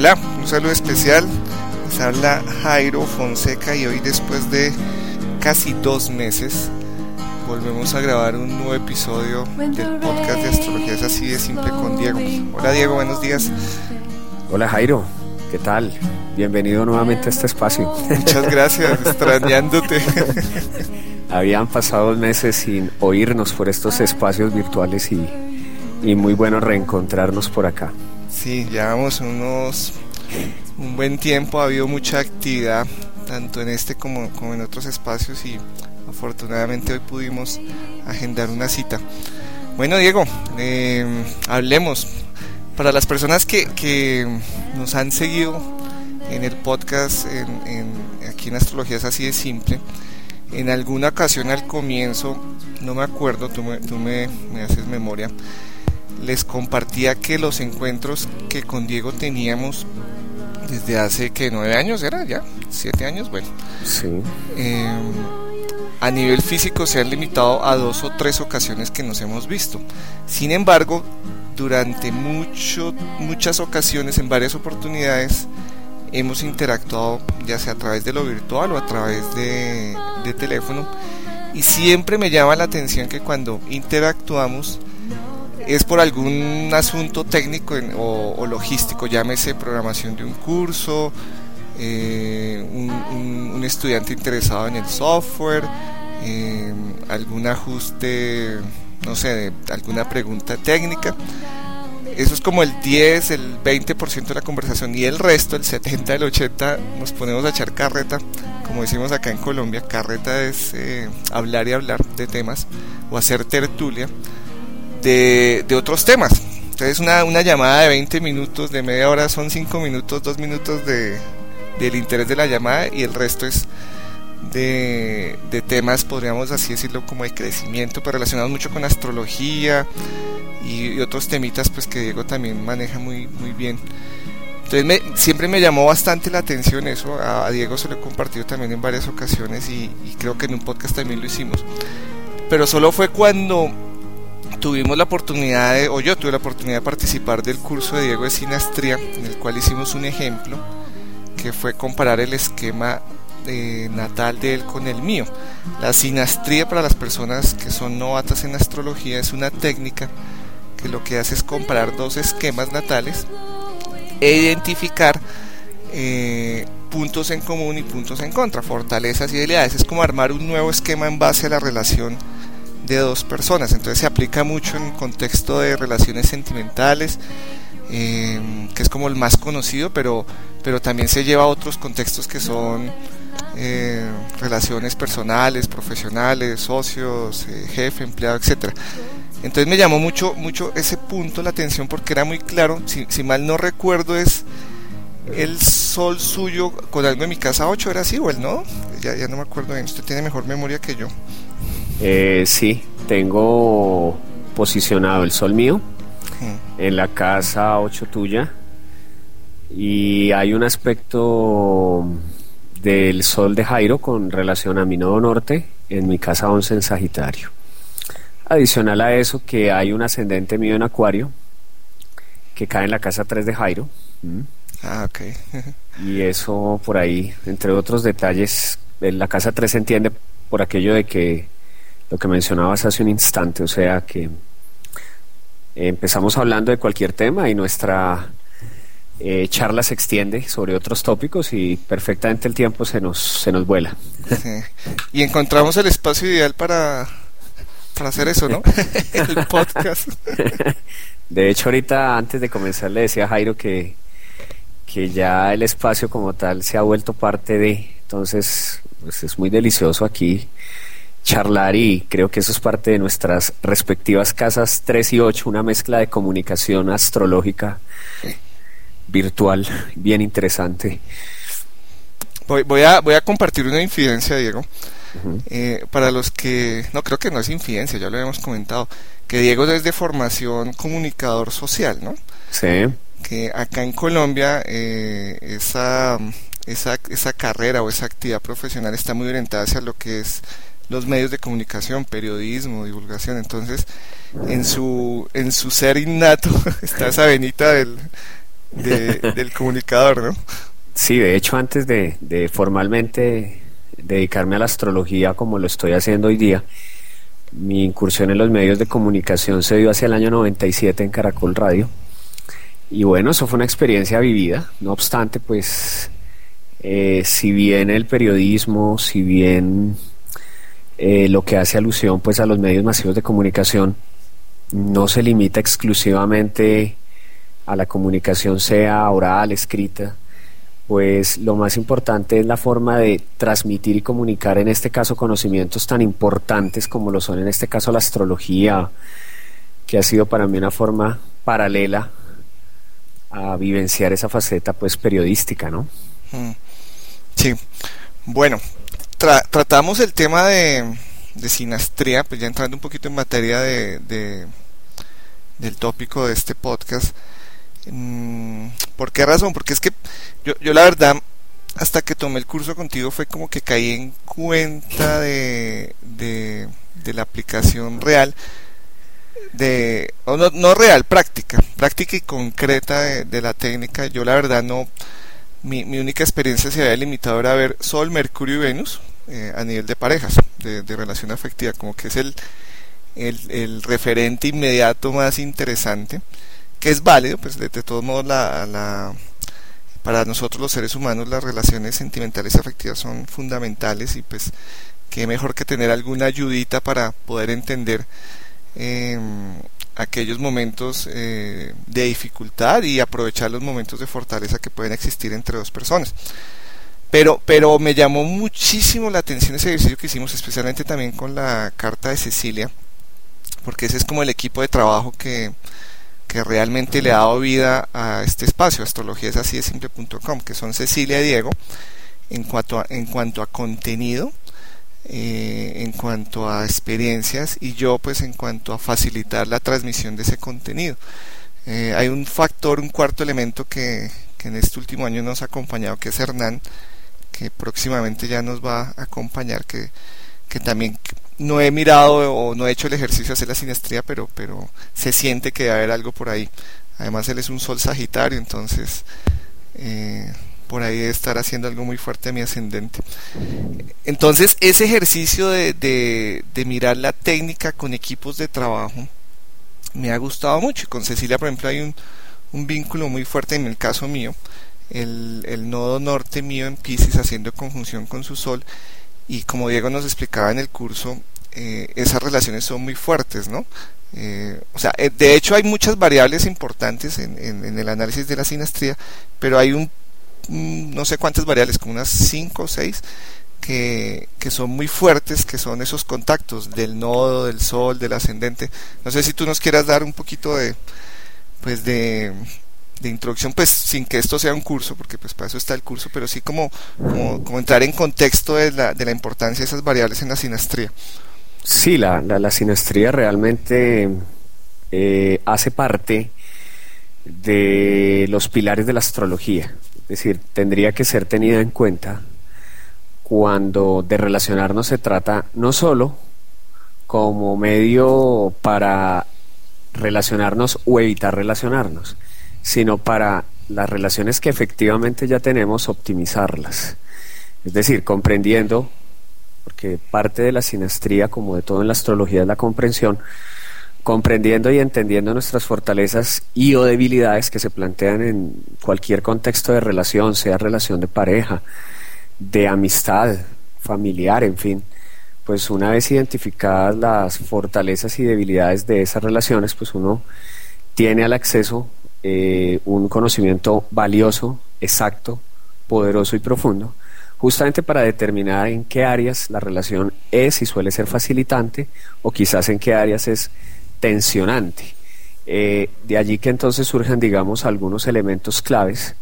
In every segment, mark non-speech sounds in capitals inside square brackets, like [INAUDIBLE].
Hola, un saludo especial. Les habla Jairo Fonseca y hoy después de casi dos meses volvemos a grabar un nuevo episodio del podcast de astrología es así de simple con Diego. Hola Diego, buenos días. Hola Jairo, ¿qué tal? Bienvenido nuevamente a este espacio. Muchas gracias, [LAUGHS] extrañándote. Habían pasado meses sin oírnos por estos espacios virtuales y, y muy bueno reencontrarnos por acá. Sí, llevamos unos un buen tiempo, ha habido mucha actividad, tanto en este como, como en otros espacios y afortunadamente hoy pudimos agendar una cita. Bueno, Diego, eh, hablemos. Para las personas que, que, nos han seguido en el podcast, en, aquí en Astrología es así de simple, en alguna ocasión al comienzo, no me acuerdo, tú me, tú me, me haces memoria, les compartía que los encuentros que con Diego teníamos desde hace que nueve años era ya, siete años, bueno. Sí. Eh, a nivel físico se han limitado a dos o tres ocasiones que nos hemos visto. Sin embargo, durante mucho, muchas ocasiones, en varias oportunidades, hemos interactuado ya sea a través de lo virtual o a través de, de teléfono. Y siempre me llama la atención que cuando interactuamos, es por algún asunto técnico o, logístico, llámese programación de un curso, eh, un, estudiante interesado en el software, eh, algún ajuste, no sé, alguna pregunta técnica. Eso es como el 10, el 20% de la conversación y el resto, el 70, el 80, nos ponemos a echar carreta, como decimos acá en Colombia, carreta es eh, hablar y hablar de temas o hacer tertulia de, otros temas. Entonces una, una, llamada de 20 minutos, de media hora son 5 minutos, 2 minutos de, del interés de la llamada y el resto es de, de, temas, podríamos así decirlo, como de crecimiento, pero relacionados mucho con astrología y, otros temitas pues que Diego también maneja muy, muy bien. Entonces siempre me llamó bastante la atención eso, a, Diego se lo he compartido también en varias ocasiones y creo que en un podcast también lo hicimos. Pero solo fue cuando tuvimos la oportunidad, de, o yo tuve la oportunidad de participar del curso de Diego de Sinastría, en el cual hicimos un ejemplo, que fue comparar el esquema eh, natal de él con el mío. La sinastría para las personas que son novatas en astrología es una técnica que lo que hace es comparar dos esquemas natales e identificar eh, puntos en común y puntos en contra, fortalezas y debilidades. Es como armar un nuevo esquema en base a la relación de dos personas. Entonces se aplica mucho en contexto de relaciones sentimentales, eh, que es como el más conocido, pero, pero también se lleva a otros contextos que son eh, relaciones personales, profesionales, socios, eh, jefe, empleado, etcétera. Entonces me llamó mucho, mucho ese punto la atención porque era muy claro, si, si mal no recuerdo es el sol suyo con algo en mi casa 8 era así o el no, ya, ya no me acuerdo bien, usted tiene mejor memoria que yo. Eh, sí, tengo posicionado el sol mío en la casa 8 tuya y hay un aspecto del sol de Jairo con relación a mi nodo norte en mi casa 11 en Sagitario. Adicional a eso que hay un ascendente mío en Acuario que cae en la casa 3 de Jairo. ¿Mm? Ah, ok. [LAUGHS] y eso por ahí, entre otros detalles, en la casa 3 se entiende por aquello de que lo que mencionabas hace un instante, o sea que empezamos hablando de cualquier tema y nuestra eh, charla se extiende sobre otros tópicos y perfectamente el tiempo se nos, se nos vuela. Sí. Y encontramos el espacio ideal para, para hacer eso, ¿no? [LAUGHS] el podcast. De hecho, ahorita antes de comenzar le decía a Jairo que, que ya el espacio como tal se ha vuelto parte de, entonces pues es muy delicioso aquí charlar y creo que eso es parte de nuestras respectivas casas 3 y 8, una mezcla de comunicación astrológica virtual bien interesante. Voy, voy, a, voy a compartir una infidencia, Diego. Uh -huh. eh, para los que, no creo que no es infidencia, ya lo habíamos comentado, que Diego es de formación comunicador social, ¿no? Sí. Que acá en Colombia eh, esa, esa, esa carrera o esa actividad profesional está muy orientada hacia lo que es los medios de comunicación, periodismo, divulgación. Entonces, en su, en su ser innato [LAUGHS] está esa venita del, del comunicador, ¿no? Sí, de hecho antes de, formalmente dedicarme a la astrología como lo estoy haciendo hoy día, mi incursión en los medios de comunicación se dio hacia el año 97 en Caracol Radio. Y bueno, eso fue una experiencia vivida. No obstante, pues, eh, si bien el periodismo, si bien eh, lo que hace alusión pues a los medios masivos de comunicación no se limita exclusivamente a la comunicación sea oral, escrita, pues lo más importante es la forma de transmitir y comunicar en este caso conocimientos tan importantes como lo son en este caso la astrología, que ha sido para mí una forma paralela a vivenciar esa faceta pues periodística, ¿no? Mm. Sí. Bueno, tratamos el tema de, de, sinastría, pues ya entrando un poquito en materia de, del tópico de este podcast. Mm, ¿Por qué razón? Porque es que yo, yo la verdad, hasta que tomé el curso contigo fue como que caí en cuenta de, de, la aplicación real, de, o no, no real, práctica, práctica y concreta de, de la técnica. Yo la verdad no, mi, mi única experiencia se había limitado a ver Sol, Mercurio y Venus eh, a nivel de parejas, de, relación afectiva, como que es el, el, referente inmediato más interesante, que es válido, pues de, todos modos la, la, para nosotros los seres humanos las relaciones sentimentales y afectivas son fundamentales y pues qué mejor que tener alguna ayudita para poder entender eh, aquellos momentos eh, de dificultad y aprovechar los momentos de fortaleza que pueden existir entre dos personas. Pero, pero me llamó muchísimo la atención ese ejercicio que hicimos, especialmente también con la carta de Cecilia, porque ese es como el equipo de trabajo que, que realmente le ha dado vida a este espacio, astrología es así de simple.com, que son Cecilia y Diego, en cuanto en cuanto a contenido, eh, en cuanto a experiencias y yo pues en cuanto a facilitar la transmisión de ese contenido. Eh, hay un factor, un cuarto elemento que, en este último año nos ha acompañado, que es Hernán, que próximamente ya nos va a acompañar, que, que también no he mirado o no he hecho el ejercicio de hacer la sinestría, pero, pero se siente que debe haber algo por ahí. Además él es un sol sagitario, entonces eh, por ahí de estar haciendo algo muy fuerte a mi ascendente. Entonces, ese ejercicio de, de, mirar la técnica con equipos de trabajo me ha gustado mucho. Con Cecilia, por ejemplo, hay un, un vínculo muy fuerte en el caso mío. El, el nodo norte mío en Pisces haciendo conjunción con su sol y como Diego nos explicaba en el curso, eh, esas relaciones son muy fuertes, ¿no? Eh, o sea, eh, de hecho hay muchas variables importantes en, en, el análisis de la sinastría, pero hay un no sé cuántas variables, como unas 5 o 6, que, que, son muy fuertes, que son esos contactos del nodo, del sol, del ascendente. No sé si tú nos quieras dar un poquito de, pues de, de introducción, pues sin que esto sea un curso, porque pues para eso está el curso, pero sí como, como, entrar en contexto de la, de la importancia de esas variables en la sinastría. Sí, la, la, sinastría realmente eh, hace parte de los pilares de la astrología. Es decir, tendría que ser tenida en cuenta cuando de relacionarnos se trata no solo como medio para relacionarnos o evitar relacionarnos, sino para las relaciones que efectivamente ya tenemos optimizarlas. Es decir, comprendiendo, porque parte de la sinastría, como de todo en la astrología, es la comprensión, comprendiendo y entendiendo nuestras fortalezas y o debilidades que se plantean en cualquier contexto de relación, sea relación de pareja, de amistad, familiar, en fin, pues una vez identificadas las fortalezas y debilidades de esas relaciones, pues uno tiene al acceso eh, un conocimiento valioso, exacto, poderoso y profundo, justamente para determinar en qué áreas la relación es y suele ser facilitante o quizás en qué áreas es tensionante. Eh, de allí que entonces surjan, digamos, algunos elementos claves,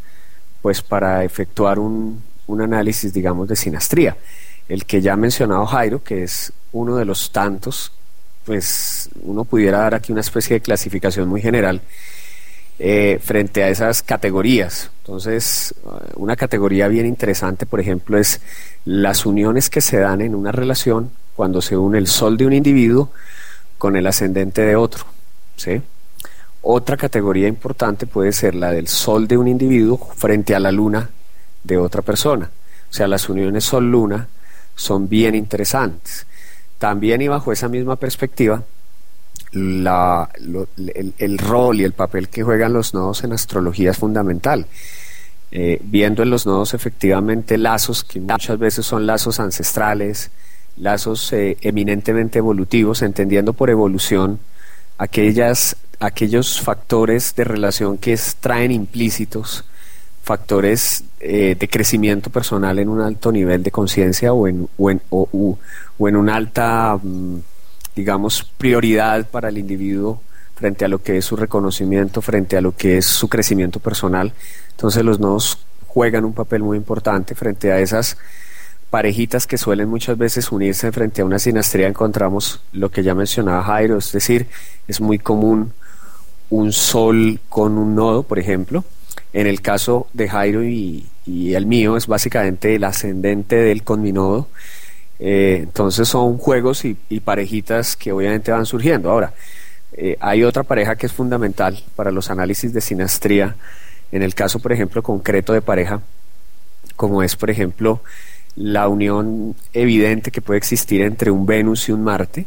pues para efectuar un, un análisis, digamos, de sinastría. El que ya ha mencionado Jairo, que es uno de los tantos, pues uno pudiera dar aquí una especie de clasificación muy general eh, frente a esas categorías. Entonces, una categoría bien interesante, por ejemplo, es las uniones que se dan en una relación cuando se une el sol de un individuo con el ascendente de otro, ¿sí? otra categoría importante puede ser la del sol de un individuo frente a la luna de otra persona. O sea, las uniones sol-luna son bien interesantes. También y bajo esa misma perspectiva, la, el, rol y el papel que juegan los nodos en astrología es fundamental. Eh, viendo en los nodos efectivamente lazos que muchas veces son lazos ancestrales, lazos eh, eminentemente evolutivos, entendiendo por evolución aquellas, aquellos factores de relación que traen implícitos factores eh, de crecimiento personal en un alto nivel de conciencia o en, o, en, en una alta, mm, digamos, prioridad para el individuo frente a lo que es su reconocimiento, frente a lo que es su crecimiento personal. Entonces los nodos juegan un papel muy importante frente a esas parejitas que suelen muchas veces unirse frente a una sinastría encontramos lo que ya mencionaba Jairo, es decir, es muy común un sol con un nodo, por ejemplo, en el caso de Jairo y, el mío es básicamente el ascendente del con mi nodo. Eh, entonces son juegos y, parejitas que obviamente van surgiendo. Ahora, eh, hay otra pareja que es fundamental para los análisis de sinastría, en el caso, por ejemplo, concreto de pareja, como es, por ejemplo, la unión evidente que puede existir entre un Venus y un Marte.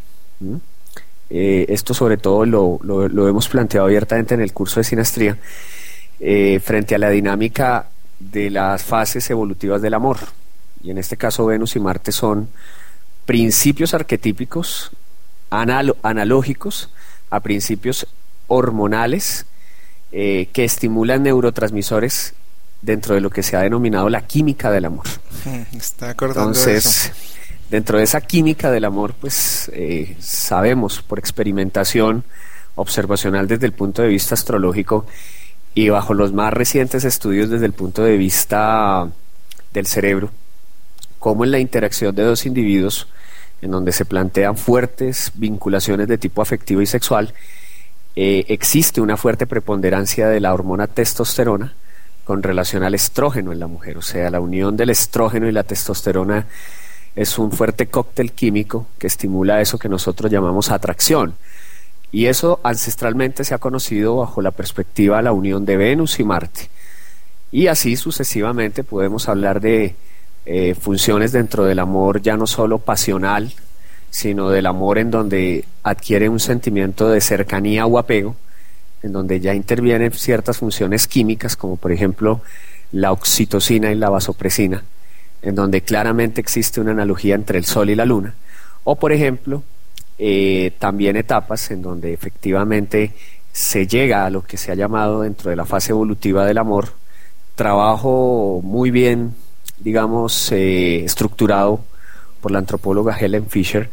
Eh, esto sobre todo lo, lo, hemos planteado abiertamente en el curso de sinastría frente a la dinámica de las fases evolutivas del amor. Y en este caso Venus y Marte son principios arquetípicos analógicos a principios hormonales eh, que estimulan neurotransmisores dentro de lo que se ha denominado la química del amor. [LAUGHS] Está Entonces, dentro de esa química del amor, pues eh, sabemos por experimentación observacional desde el punto de vista astrológico y bajo los más recientes estudios desde el punto de vista del cerebro, cómo en la interacción de dos individuos, en donde se plantean fuertes vinculaciones de tipo afectivo y sexual, eh, existe una fuerte preponderancia de la hormona testosterona con relación al estrógeno en la mujer. O sea, la unión del estrógeno y la testosterona es un fuerte cóctel químico que estimula eso que nosotros llamamos atracción. Y eso ancestralmente se ha conocido bajo la perspectiva de la unión de Venus y Marte. Y así sucesivamente podemos hablar de eh, funciones dentro del amor ya no solo pasional, sino del amor en donde adquiere un sentimiento de cercanía o apego, en donde ya intervienen ciertas funciones químicas, como por ejemplo la oxitocina y la vasopresina, en donde claramente existe una analogía entre el Sol y la Luna, o por ejemplo eh, también etapas en donde efectivamente se llega a lo que se ha llamado dentro de la fase evolutiva del amor, trabajo muy bien, digamos, eh, estructurado por la antropóloga Helen Fisher,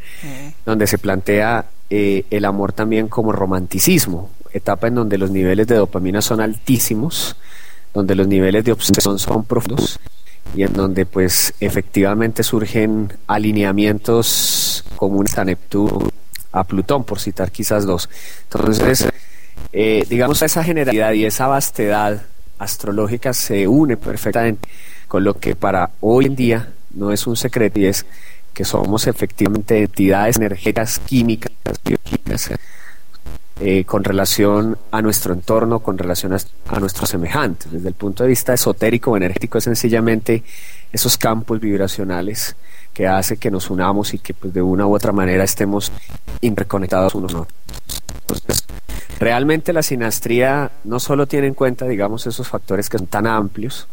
donde se plantea eh, el amor también como romanticismo, etapa en donde los niveles de dopamina son altísimos, donde los niveles de obsesión son profundos y en donde pues efectivamente surgen alineamientos comunes a Neptuno, a Plutón, por citar quizás dos. Entonces, eh, digamos, esa generalidad y esa vastedad astrológica se une perfectamente con lo que para hoy en día no es un secreto y es que somos efectivamente entidades energéticas, químicas, bioquímicas, eh, con relación a nuestro entorno, con relación a, nuestros semejantes. Desde el punto de vista esotérico o energético es sencillamente esos campos vibracionales que hace que nos unamos y que pues, de una u otra manera estemos interconectados unos con otros. Entonces, realmente la sinastría no solo tiene en cuenta, digamos, esos factores que son tan amplios,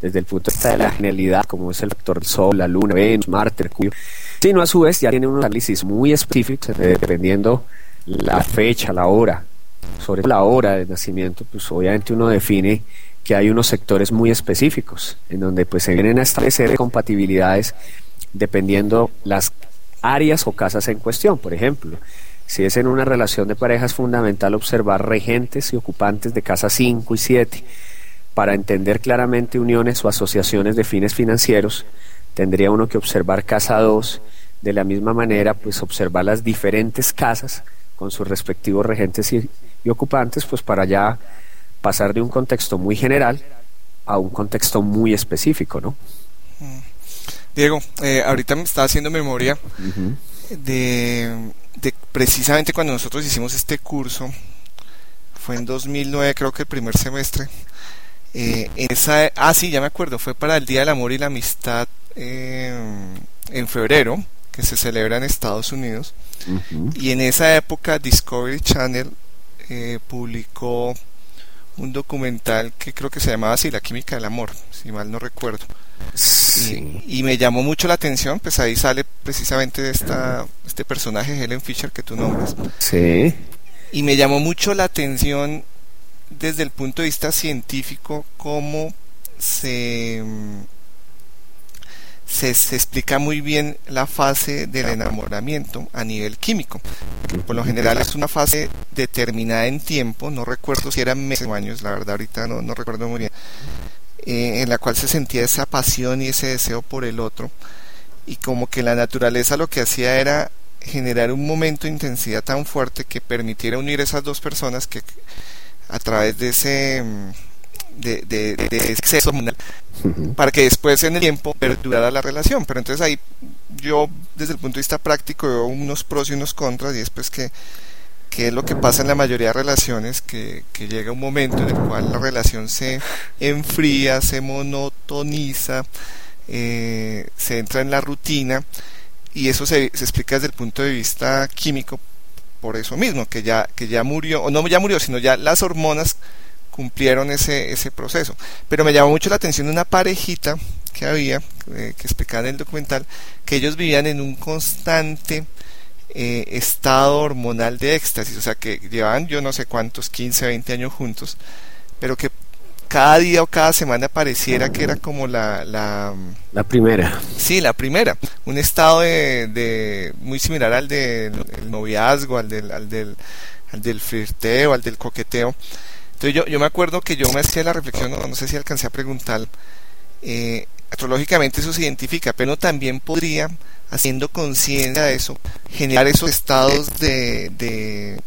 desde el punto de vista de la genialidad, como es el factor Sol, la Luna, Venus, Marte, Mercurio, sino a su vez ya tiene un análisis muy específico, dependiendo la fecha, la hora, sobre la hora de nacimiento, pues obviamente uno define que hay unos sectores muy específicos en donde pues se vienen a establecer compatibilidades dependiendo las áreas o casas en cuestión. Por ejemplo, si es en una relación de pareja es fundamental observar regentes y ocupantes de casa 5 y 7 para entender claramente uniones o asociaciones de fines financieros. Tendría uno que observar casa 2 de la misma manera, pues observar las diferentes casas con sus respectivos regentes y, ocupantes, pues para ya pasar de un contexto muy general a un contexto muy específico, ¿no? Diego, eh, ahorita me estaba haciendo memoria de, precisamente cuando nosotros hicimos este curso, fue en 2009, creo que el primer semestre. Eh, esa, ah, sí, ya me acuerdo, fue para el Día del Amor y la Amistad eh, en febrero, que se celebra en Estados Unidos. Y en esa época Discovery Channel eh, publicó un documental que creo que se llamaba así, La Química del Amor, si mal no recuerdo. Y, me llamó mucho la atención, pues ahí sale precisamente esta, este personaje, Helen Fisher, que tú nombras. Sí. Y me llamó mucho la atención desde el punto de vista científico cómo se, se, explica muy bien la fase del enamoramiento a nivel químico. Por lo general es una fase determinada en tiempo, no recuerdo si eran meses o años, la verdad ahorita no, no recuerdo muy bien, eh, en la cual se sentía esa pasión y ese deseo por el otro. Y como que la naturaleza lo que hacía era generar un momento de intensidad tan fuerte que permitiera unir esas dos personas que a través de ese de, de, de exceso para que después en el tiempo perdurara la relación. Pero entonces ahí yo desde el punto de vista práctico veo unos pros y unos contras y después que que es lo que pasa en la mayoría de relaciones, que, que, llega un momento en el cual la relación se enfría, se monotoniza, eh, se entra en la rutina y eso se, se, explica desde el punto de vista químico por eso mismo, que ya, que ya murió, o no ya murió, sino ya las hormonas cumplieron ese, ese proceso. Pero me llamó mucho la atención una parejita que había, eh, que explicaba en el documental, que ellos vivían en un constante eh, estado hormonal de éxtasis, o sea que llevaban yo no sé cuántos, 15, 20 años juntos, pero que cada día o cada semana pareciera que era como la, la... La primera. Sí, la primera. Un estado de, muy similar al del noviazgo, al del, al, del, al del flirteo, al del coqueteo. Entonces yo, yo me acuerdo que yo me hacía la reflexión, no, sé si alcancé a preguntar, eh, astrológicamente eso se identifica, pero también podría, haciendo conciencia de eso, generar esos estados de, de,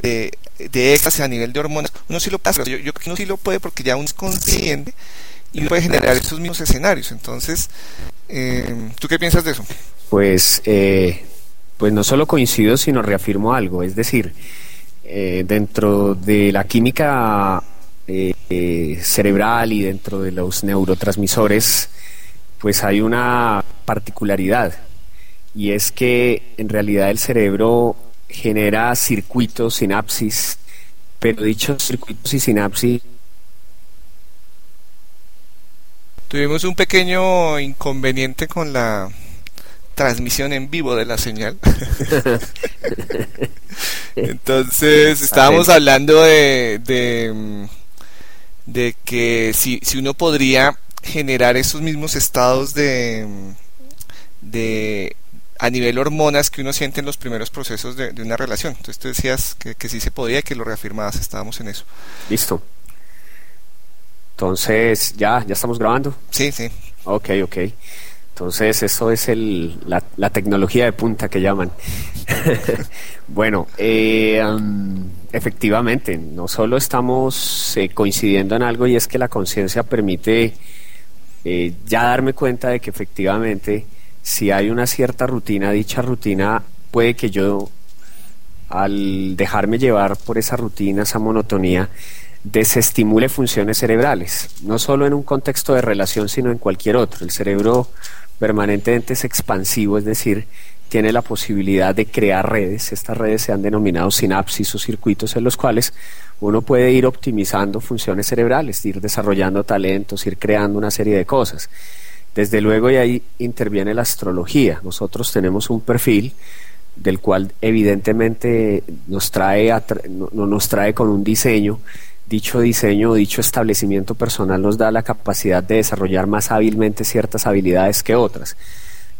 de, de éxtasis a nivel de hormonas, uno sí lo pasa, yo, yo uno sí lo puede porque ya uno es consciente y puede generar esos mismos escenarios. Entonces, eh, ¿tú qué piensas de eso? Pues, eh, pues no solo coincido, sino reafirmo algo. Es decir, eh, dentro de la química cerebral y dentro de los neurotransmisores, pues hay una particularidad y es que en realidad el cerebro genera circuitos, sinapsis, pero dichos circuitos y sinapsis Tuvimos un pequeño inconveniente con la transmisión en vivo de la señal. [LAUGHS] Entonces estábamos hablando de, de, de que si, si, uno podría generar esos mismos estados de, de a nivel hormonas que uno siente en los primeros procesos de, una relación. Entonces tú decías que, que sí se podía y que lo reafirmabas, estábamos en eso. Listo. Entonces, ¿ya, ya estamos grabando? Sí, sí. Ok, ok. Entonces, eso es el, la, tecnología de punta que llaman. [LAUGHS] bueno, eh, efectivamente, no solo estamos eh, coincidiendo en algo y es que la conciencia permite eh, ya darme cuenta de que efectivamente si hay una cierta rutina, dicha rutina puede que yo, al dejarme llevar por esa rutina, esa monotonía, desestimule funciones cerebrales, no solo en un contexto de relación, sino en cualquier otro. El cerebro permanentemente es expansivo, es decir, tiene la posibilidad de crear redes. Estas redes se han denominado sinapsis o circuitos en los cuales uno puede ir optimizando funciones cerebrales, ir desarrollando talentos, ir creando una serie de cosas. Desde luego y ahí interviene la astrología. Nosotros tenemos un perfil del cual evidentemente nos trae, no, nos trae con un diseño. Dicho diseño, dicho establecimiento personal nos da la capacidad de desarrollar más hábilmente ciertas habilidades que otras,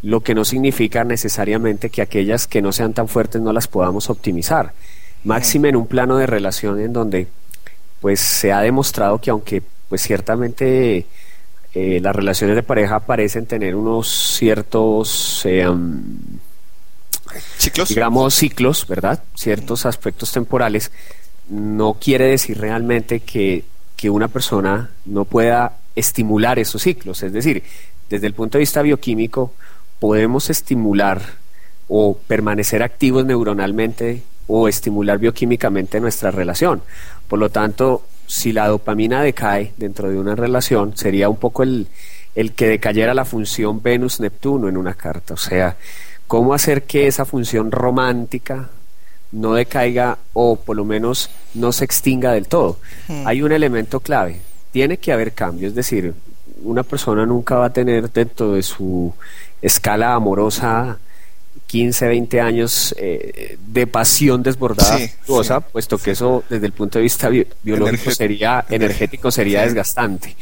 lo que no significa necesariamente que aquellas que no sean tan fuertes no las podamos optimizar. Máxime en un plano de relación en donde pues se ha demostrado que aunque pues ciertamente eh, las relaciones de pareja parecen tener unos ciertos, eh, ciclos, digamos, ciclos, ¿verdad? Ciertos aspectos temporales. No quiere decir realmente que, que una persona no pueda estimular esos ciclos. Es decir, desde el punto de vista bioquímico, podemos estimular o permanecer activos neuronalmente o estimular bioquímicamente nuestra relación. Por lo tanto, si la dopamina decae dentro de una relación, sería un poco el, el que decayera la función Venus-Neptuno en una carta. O sea, cómo hacer que esa función romántica no decaiga o por lo menos no se extinga del todo. Hay un elemento clave, tiene que haber cambio, es decir, una persona nunca va a tener dentro de su escala amorosa 15, 20 años eh, de pasión desbordada, puesto que eso desde el punto de vista biológico sería energético sería desgastante,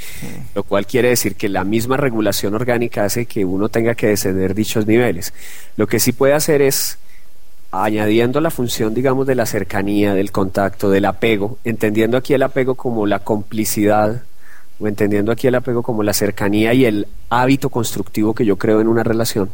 lo cual quiere decir que la misma regulación orgánica hace que uno tenga que descender dichos niveles. Lo que sí puede hacer es añadiendo la función, digamos, de la cercanía, del contacto, del apego, entendiendo aquí el apego como la complicidad, entendiendo aquí el apego como la cercanía y el hábito constructivo que yo creo en una relación,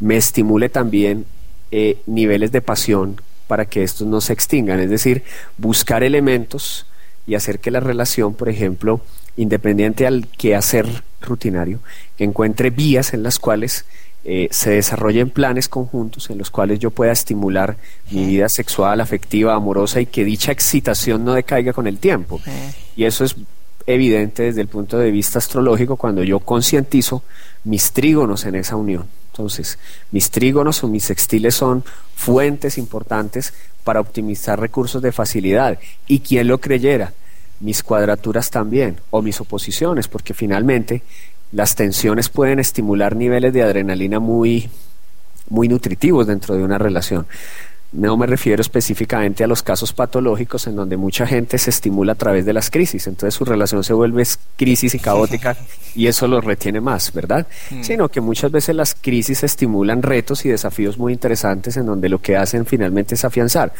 me estimule también eh, niveles de pasión para que estos no se extingan, es decir, buscar elementos y hacer que la relación, por ejemplo, independiente al quehacer rutinario, que encuentre vías en las cuales eh, se desarrollen planes conjuntos en los cuales yo pueda estimular mi vida sexual, afectiva, amorosa y que dicha excitación no decaiga con el tiempo. Y eso es evidente desde el punto de vista astrológico cuando yo concientizo mis trígonos en esa unión. Entonces, mis trígonos o mis sextiles son fuentes importantes para optimizar recursos de facilidad. Y quien lo creyera, mis cuadraturas también, o mis oposiciones, porque finalmente las tensiones pueden estimular niveles de adrenalina muy, muy nutritivos dentro de una relación. No me refiero específicamente a los casos patológicos en donde mucha gente se estimula a través de las crisis, entonces su relación se vuelve crisis y caótica [LAUGHS] y eso lo retiene más, ¿verdad? Mm. Sino que muchas veces las crisis estimulan retos y desafíos muy interesantes en donde lo que hacen finalmente es afianzar.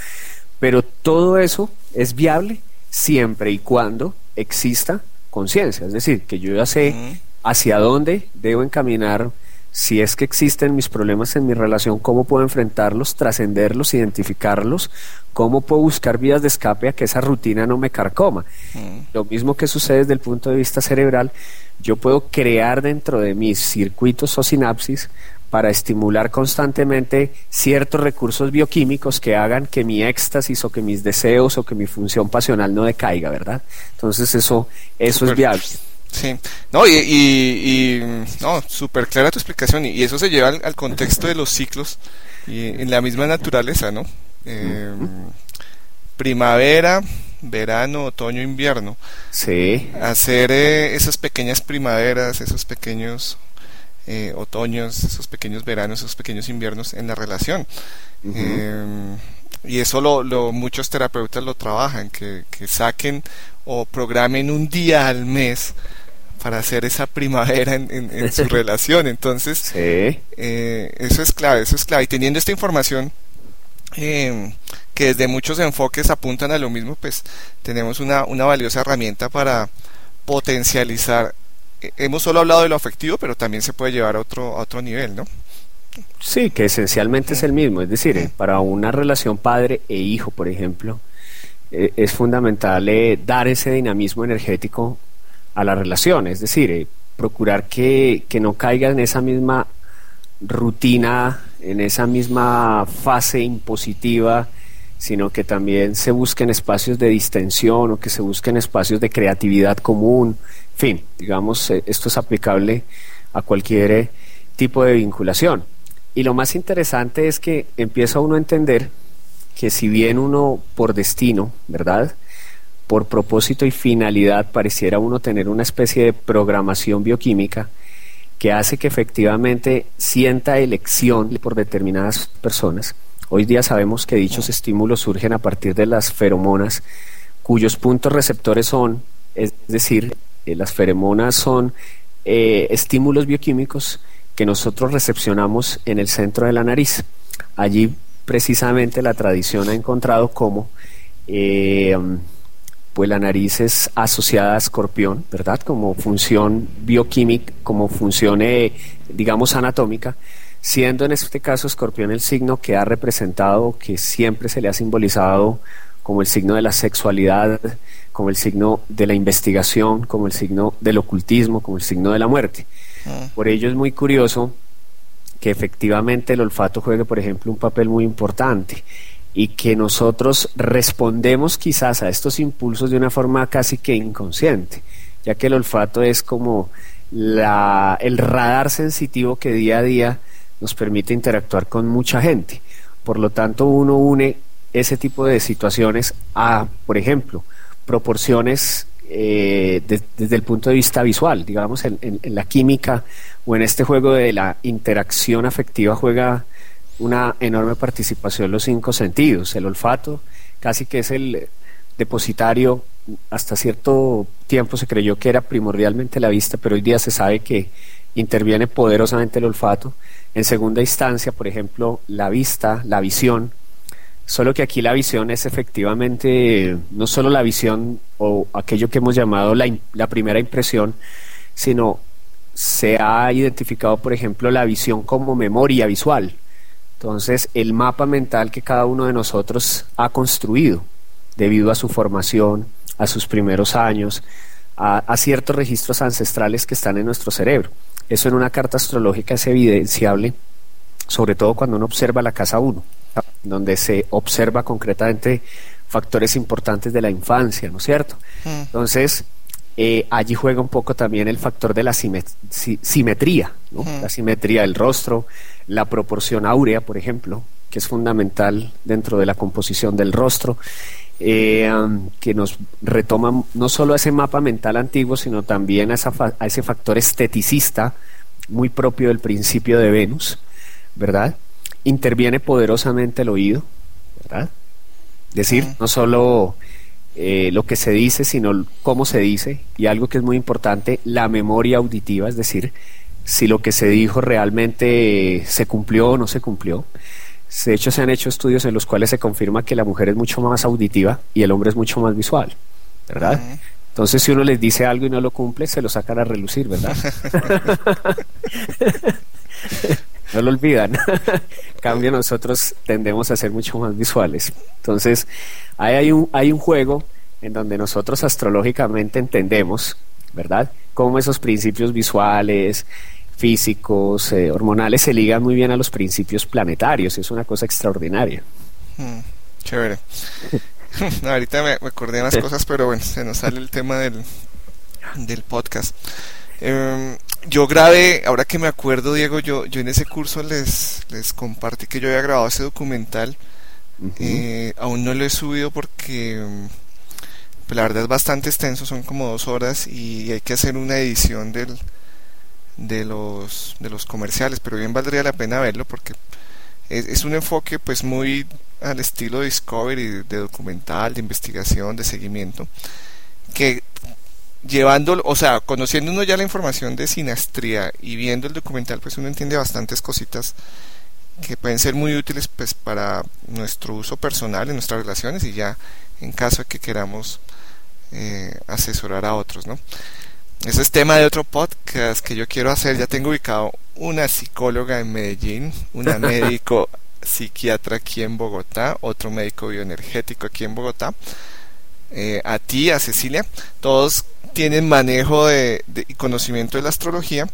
Pero todo eso es viable siempre y cuando exista conciencia, es decir, que yo ya sé mm. hacia dónde debo encaminar si es que existen mis problemas en mi relación, cómo puedo enfrentarlos, trascenderlos, identificarlos, cómo puedo buscar vías de escape a que esa rutina no me carcoma. Mm. Lo mismo que sucede desde el punto de vista cerebral, yo puedo crear dentro de mis circuitos o sinapsis para estimular constantemente ciertos recursos bioquímicos que hagan que mi éxtasis o que mis deseos o que mi función pasional no decaiga, ¿verdad? Entonces eso, eso es viable. Sí, no, y, no, súper clara tu explicación, y, eso se lleva al, contexto de los ciclos y en la misma naturaleza, ¿no? Eh, primavera, verano, otoño, invierno. Sí. Hacer eh, esas pequeñas primaveras, esos pequeños eh, otoños, esos pequeños veranos, esos pequeños inviernos en la relación. y eso lo, lo, muchos terapeutas lo trabajan, que, que saquen o programen un día al mes para hacer esa primavera en, su [LAUGHS] relación. Entonces, eh, eso es clave, eso es clave. Y teniendo esta información, em, que desde muchos enfoques apuntan a lo mismo, pues tenemos una, una valiosa herramienta para potencializar. Eh, hemos solo hablado de lo afectivo, pero también se puede llevar a otro, a otro nivel, ¿no? Sí, que esencialmente es el mismo. Es decir, para una relación padre e hijo, por ejemplo, eh, es fundamental dar ese dinamismo energético a la relación, es decir, eh, procurar que, no caiga en esa misma rutina, en esa misma fase impositiva, sino que también se busquen espacios de distensión o que se busquen espacios de creatividad común. En fin, digamos, eh, esto es aplicable a cualquier eh, tipo de vinculación. Y lo más interesante es que empieza uno a entender que si bien uno por destino, ¿verdad? Por propósito y finalidad pareciera uno tener una especie de programación bioquímica que hace que efectivamente sienta elección por determinadas personas. Hoy día sabemos que dichos estímulos surgen a partir de las feromonas, cuyos puntos receptores son, es decir, eh, las feromonas son eh, estímulos bioquímicos que nosotros recepcionamos en el centro de la nariz. Allí precisamente la tradición ha encontrado como eh, pues la nariz es asociada a escorpión, ¿verdad? Como función bioquímica, como función, eh, digamos, anatómica, siendo en este caso escorpión el signo que ha representado, que siempre se le ha simbolizado como el signo de la sexualidad, como el signo de la investigación, como el signo del ocultismo, como el signo de la muerte. Ah. Por ello es muy curioso que efectivamente el olfato juegue, por ejemplo, un papel muy importante y que nosotros respondemos quizás a estos impulsos de una forma casi que inconsciente, ya que el olfato es como el radar sensitivo que día a día nos permite interactuar con mucha gente. Por lo tanto, uno une ese tipo de situaciones a, por ejemplo, proporciones eh, desde el punto de vista visual, digamos, en, la química o en este juego de la interacción afectiva juega una enorme participación los cinco sentidos. El olfato casi que es el depositario, hasta cierto tiempo se creyó que era primordialmente la vista, pero hoy día se sabe que interviene poderosamente el olfato. En segunda instancia, por ejemplo, la vista, la visión, solo que aquí la visión es efectivamente no solo la visión o aquello que hemos llamado la, la primera impresión, sino se ha identificado, por ejemplo, la visión como memoria visual. Entonces, el mapa mental que cada uno de nosotros ha construido debido a su formación, a sus primeros años, a, ciertos registros ancestrales que están en nuestro cerebro. Eso en una carta astrológica es evidenciable, sobre todo cuando uno observa la casa 1, donde se observa concretamente factores importantes de la infancia, ¿no es cierto? Mm. Entonces, eh, allí juega un poco también el factor de la simetría, mm. la simetría del rostro, la proporción áurea, por ejemplo, que es fundamental dentro de la composición del rostro, eh, que nos retoma no solo a ese mapa mental antiguo, sino también a, a, ese factor esteticista muy propio del principio de Venus, ¿verdad? Interviene poderosamente el oído, ¿verdad? Es decir, no solo eh, lo que se dice, sino cómo se dice, y algo que es muy importante, la memoria auditiva, es decir, si lo que se dijo realmente se cumplió o no se cumplió. De hecho, se han hecho estudios en los cuales se confirma que la mujer es mucho más auditiva y el hombre es mucho más visual, ¿verdad? Entonces, si uno les dice algo y no lo cumple, se lo sacan a relucir, ¿verdad? [LAUGHS] no lo olvidan. cambio, nosotros tendemos a ser mucho más visuales. Entonces, ahí hay un, hay un juego en donde nosotros astrológicamente entendemos, ¿verdad? Cómo esos principios visuales, físicos, eh, hormonales, se ligan muy bien a los principios planetarios. Es una cosa extraordinaria. Hmm, chévere. [LAUGHS] ahorita me, acordé de unas cosas, pero bueno, se nos sale el tema del, del podcast. Em, yo grabé, ahora que me acuerdo, Diego, yo, yo en ese curso les, les compartí que yo había grabado ese documental. Eh, aún no lo he subido porque em, pues, la verdad es bastante extenso, son como dos horas y hay que hacer una edición del, de los, de los comerciales, pero bien valdría la pena verlo porque es, un enfoque pues muy al estilo de Discovery, de documental, de investigación, de seguimiento, que llevando, o sea, conociendo uno ya la información de sinastría y viendo el documental, pues uno entiende bastantes cositas que pueden ser muy útiles pues para nuestro uso personal en nuestras relaciones y ya en caso de que queramos eh, asesorar a otros, ¿no? Ese es tema de otro podcast que yo quiero hacer. Ya tengo ubicado una psicóloga en Medellín, una [LAUGHS] médico psiquiatra aquí en Bogotá, otro médico bioenergético aquí en Bogotá. Eh, a ti, a Cecilia, todos tienen manejo de, y conocimiento de la astrología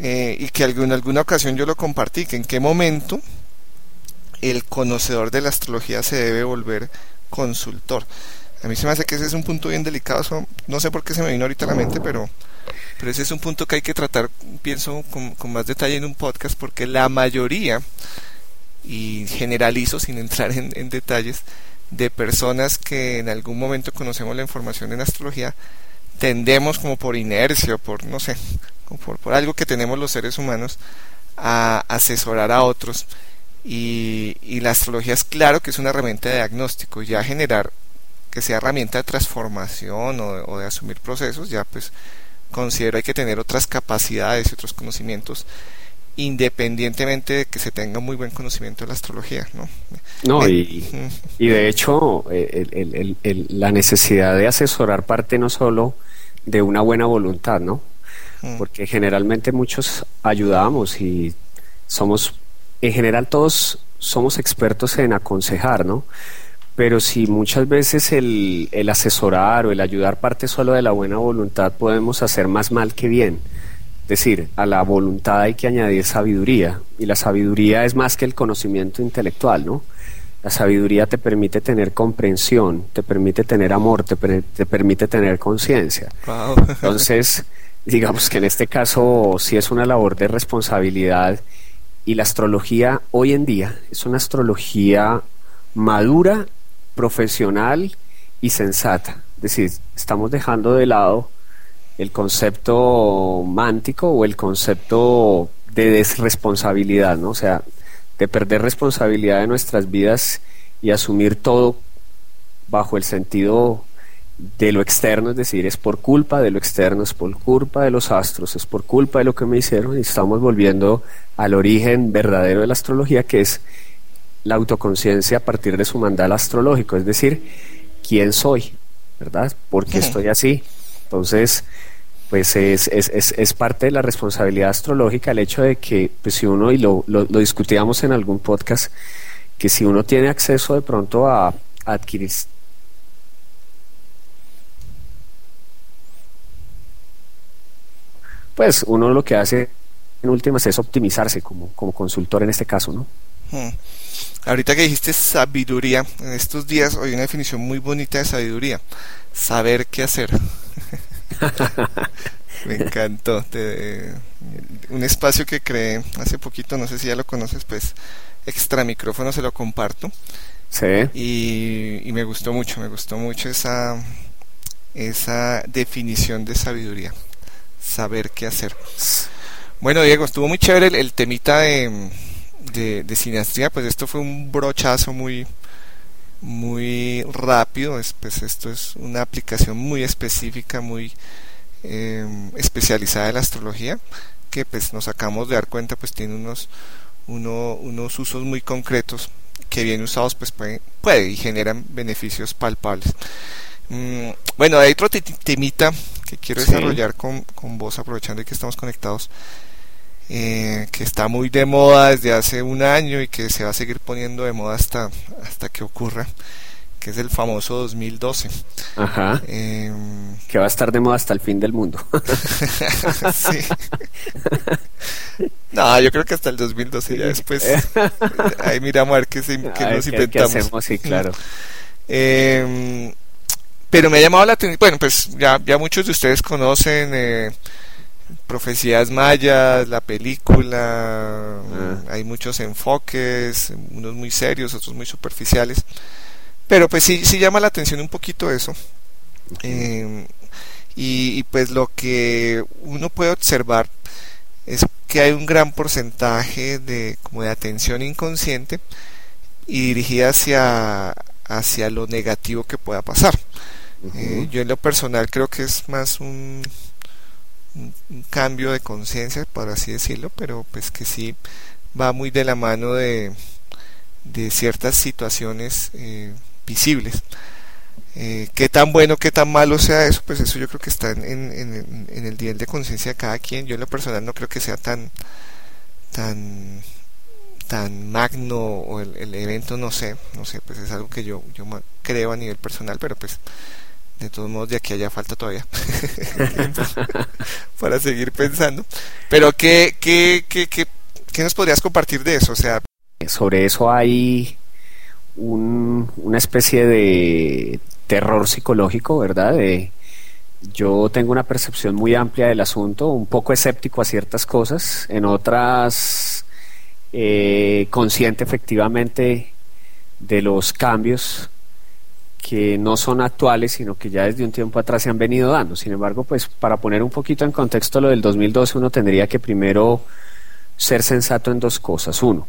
eh, y que en alguna ocasión yo lo compartí, que en qué momento el conocedor de la astrología se debe volver consultor. A mí se me hace que ese es un punto bien delicado, no sé por qué se me vino ahorita a la mente, pero, pero ese es un punto que hay que tratar, pienso, con, más detalle en un podcast, porque la mayoría, y generalizo sin entrar en, detalles, de personas que en algún momento conocemos la información en astrología, tendemos como por inercia, por no sé, por, algo que tenemos los seres humanos, a asesorar a otros. Y, y, la astrología es claro que es una herramienta de diagnóstico, ya generar que sea herramienta de transformación o, de asumir procesos, ya pues considero hay que tener otras capacidades y otros conocimientos independientemente de que se tenga muy buen conocimiento de la astrología, ¿no? No, y, y de hecho la necesidad de asesorar parte no solo de una buena voluntad, ¿no? Porque generalmente muchos ayudamos y somos, en general todos somos expertos en aconsejar, ¿no? Pero si muchas veces el, el, asesorar o el ayudar parte solo de la buena voluntad, podemos hacer más mal que bien. Es decir, a la voluntad hay que añadir sabiduría, y la sabiduría es más que el conocimiento intelectual, ¿no? La sabiduría te permite tener comprensión, te permite tener amor, te, te permite tener conciencia. [LAUGHS] Entonces, digamos que en este caso sí es una labor de responsabilidad y la astrología hoy en día es una astrología madura, profesional y sensata. Es decir, estamos dejando de lado el concepto mántico o el concepto de desresponsabilidad, ¿no? O sea, de perder responsabilidad de nuestras vidas y asumir todo bajo el sentido de lo externo, es decir, es por culpa de lo externo, es por culpa de los astros, es por culpa de lo que me hicieron y estamos volviendo al origen verdadero de la astrología, que es la autoconciencia a partir de su mandala astrológico, es decir, quién soy, ¿verdad? ¿Por qué estoy así? Entonces, pues es, es, es, parte de la responsabilidad astrológica el hecho de que, pues si uno, y lo, lo, discutíamos en algún podcast, que si uno tiene acceso de pronto a, adquirir pues uno lo que hace en últimas es optimizarse como, como consultor en este caso, ¿no? Hmm. Ahorita que dijiste sabiduría, en estos días hay una definición muy bonita de sabiduría, saber qué hacer. [LAUGHS] Me encantó. un espacio que creé hace poquito, no sé si ya lo conoces, pues extra micrófono se lo comparto. Sí. Y, me gustó mucho, me gustó mucho esa, esa definición de sabiduría. Saber qué hacer. Bueno, Diego, estuvo muy chévere el, temita de, de, de sinastría, pues esto fue un brochazo muy, muy rápido, pues esto es una aplicación muy específica, muy em, especializada de la astrología, que pues nos acabamos de dar cuenta pues tiene unos, unos usos muy concretos que bien usados pues puede, puede y generan beneficios palpables. Mm, bueno, hay otro temita que quiero desarrollar con, con vos aprovechando que estamos conectados eh, que está muy de moda desde hace un año y que se va a seguir poniendo de moda hasta, hasta que ocurra, que es el famoso 2012. Ajá. Em, que va a estar de moda hasta el fin del mundo. [LAUGHS] sí. No, yo creo que hasta el 2012 ya después. ahí miramos a ver qué, nos inventamos. sí, claro. Em, pero me ha llamado la atención. Bueno, pues ya, ya muchos de ustedes conocen. Eh, profecías mayas, la película, ah. hay muchos enfoques, unos muy serios, otros muy superficiales, pero pues sí, sí llama la atención un poquito eso. Em, y, pues lo que uno puede observar es que hay un gran porcentaje de como de atención inconsciente y dirigida hacia hacia lo negativo que pueda pasar. Eh, yo en lo personal creo que es más un un, cambio de conciencia, por así decirlo, pero pues que sí va muy de la mano de, de ciertas situaciones eh, visibles. Eh, qué tan bueno, qué tan malo sea eso, pues eso yo creo que está en, en, en el nivel de conciencia de cada quien. Yo en lo personal no creo que sea tan tan tan magno o el, el evento no sé, no sé, pues es algo que yo, yo creo a nivel personal, pero pues de todos modos de aquí allá falta todavía. [LAUGHS] [LAUGHS] Para seguir pensando. Pero ¿qué, qué, qué, qué, qué nos podrías compartir de eso? o sea sobre eso hay un, una especie de terror psicológico verdad de yo tengo una percepción muy amplia del asunto un poco escéptico a ciertas cosas en otras eh, consciente efectivamente de los cambios que no son actuales, sino que ya desde un tiempo atrás se han venido dando. Sin embargo, pues para poner un poquito en contexto lo del 2012, uno tendría que primero ser sensato en dos cosas. Uno,